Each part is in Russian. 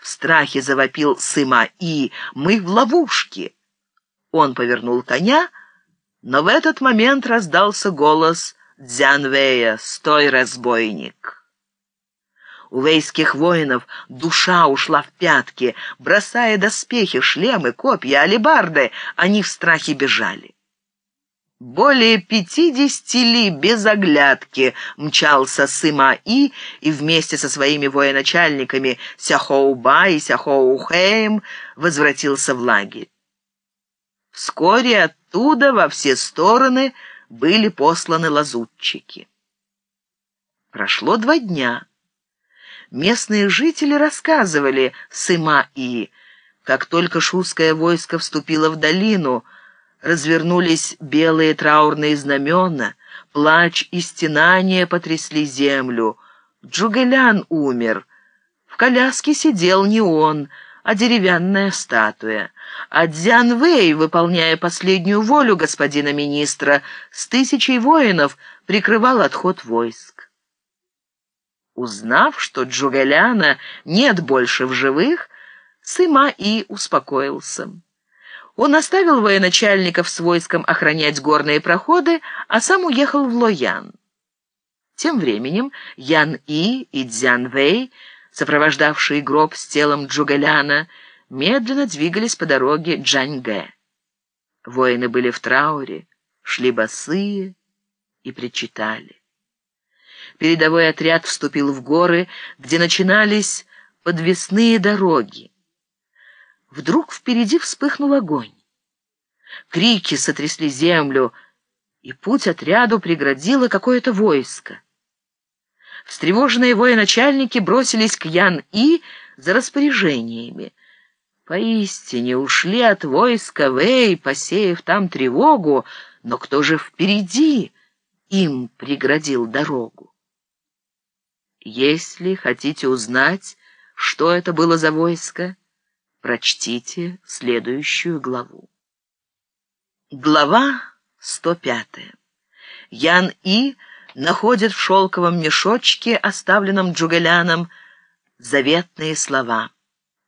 В страхе завопил Сыма И. «Мы в ловушке!» Он повернул коня, но в этот момент раздался голос Дзянвея «Стой, разбойник!» У вейских воинов душа ушла в пятки. Бросая доспехи, шлемы, копья, алебарды, они в страхе бежали. Более пятидесяти ли без оглядки мчался Сыма-И и вместе со своими военачальниками Сяхоуба и Сяхоухеем возвратился в лагерь. Вскоре оттуда во все стороны были посланы лазутчики. Прошло два дня. Местные жители рассказывали Сыма-И, как только шуское войско вступило в долину — развернулись белые траурные знамена, плач и стенания потрясли землю. Джугелян умер. В коляске сидел не он, а деревянная статуя. А Дзян Вэй, выполняя последнюю волю господина министра, с тысячей воинов прикрывал отход войск. Узнав, что Джугеляна нет больше в живых, Сыма и успокоился. Он оставил военачальников с войском охранять горные проходы, а сам уехал в Лоян. Тем временем Ян И и Дзян Вэй, сопровождавшие гроб с телом Джугаляна, медленно двигались по дороге Джаньгэ. Воины были в трауре, шли босые и причитали. Передовой отряд вступил в горы, где начинались подвесные дороги. Вдруг впереди вспыхнул огонь. Крики сотрясли землю, и путь отряду преградило какое-то войско. Встревоженные военачальники бросились к Ян-И за распоряжениями. Поистине ушли от войска Вэй, посеяв там тревогу, но кто же впереди им преградил дорогу? Если хотите узнать, что это было за войско, Прочтите следующую главу. Глава 105. Ян И находит в шелковом мешочке, оставленном Джугеляном, заветные слова.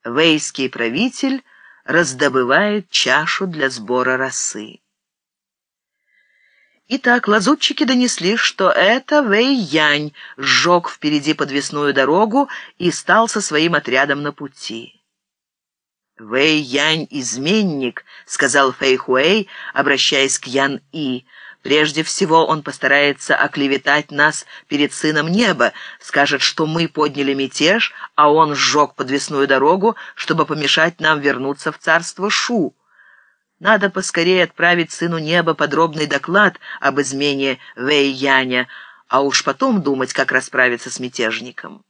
Вейский правитель раздобывает чашу для сбора росы. Итак, лазутчики донесли, что это Вэй Янь сжег впереди подвесную дорогу и стал со своим отрядом на пути. «Вэй Янь — изменник», — сказал Фэй Хуэй, обращаясь к Ян И. «Прежде всего он постарается оклеветать нас перед сыном неба, скажет, что мы подняли мятеж, а он сжег подвесную дорогу, чтобы помешать нам вернуться в царство Шу. Надо поскорее отправить сыну неба подробный доклад об измене Вэй Яня, а уж потом думать, как расправиться с мятежником».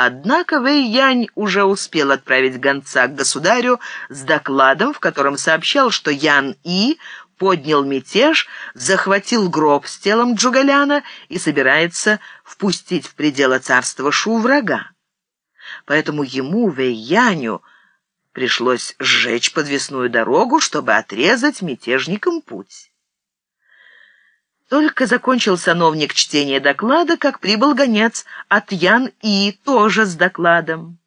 Однако Вэй Янь уже успел отправить гонца к государю с докладом, в котором сообщал, что Ян И поднял мятеж, захватил гроб с телом Джугаляна и собирается впустить в пределы царства Шу врага. Поэтому ему, Вэй Яню, пришлось сжечь подвесную дорогу, чтобы отрезать мятежникам путь. Только закончил сановник чтение доклада, как прибыл гонец от Ян-И, тоже с докладом.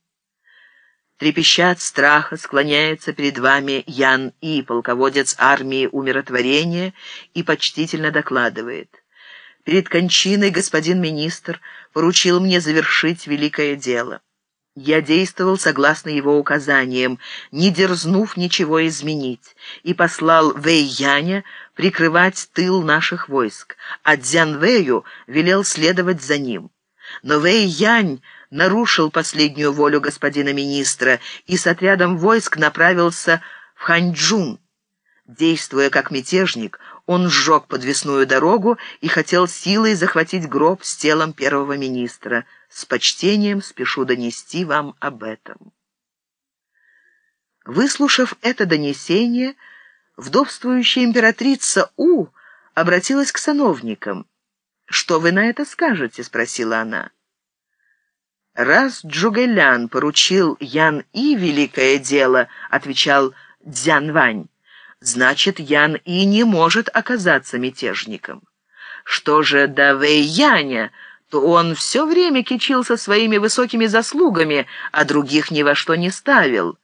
Трепеща от страха, склоняется перед вами Ян-И, полководец армии умиротворения, и почтительно докладывает. Перед кончиной господин министр поручил мне завершить великое дело. Я действовал согласно его указаниям, не дерзнув ничего изменить, и послал Вэй Яня прикрывать тыл наших войск, а Дзян Вэю велел следовать за ним. Но Вэй Янь нарушил последнюю волю господина министра и с отрядом войск направился в Ханьчжун. Действуя как мятежник, он сжег подвесную дорогу и хотел силой захватить гроб с телом первого министра. С почтением спешу донести вам об этом. Выслушав это донесение, вдовствующая императрица У обратилась к сановникам. «Что вы на это скажете?» — спросила она. «Раз Джугэлян поручил Ян И великое дело», — отвечал Дзян Вань, «значит, Ян И не может оказаться мятежником. Что же до Вэй Яня, он все время кичился своими высокими заслугами, а других ни во что не ставил.